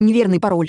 Неверный пароль.